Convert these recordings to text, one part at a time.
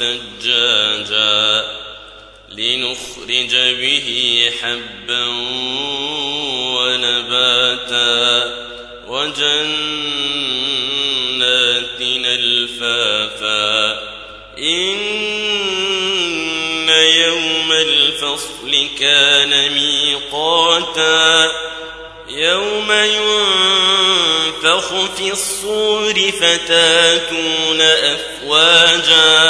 ثجاجا لنخرج به حبا ونباتا وجنات الفافا إن يوم الفصل كان ميقاتا. يوم ينفخ في الصور فتاتون أفواجا.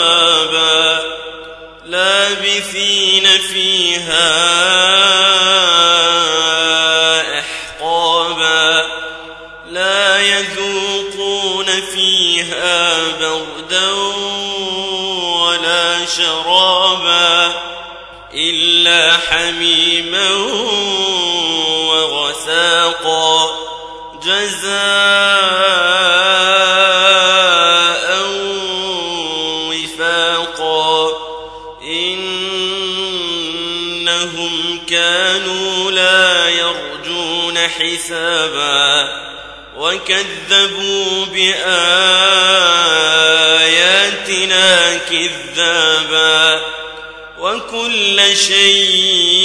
لابثين فيها أحقابا لا يذوقون فيها بردا ولا شرابا إلا حميما وغساقا جزاء كانوا لا يرجون حسابا وكذبوا بآياتنا كذابا وكل شيء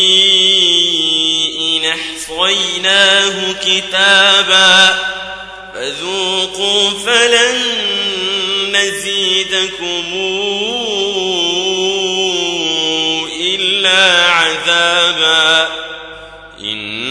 أحصيناه كتابا فذوقوا فلن نزيدكم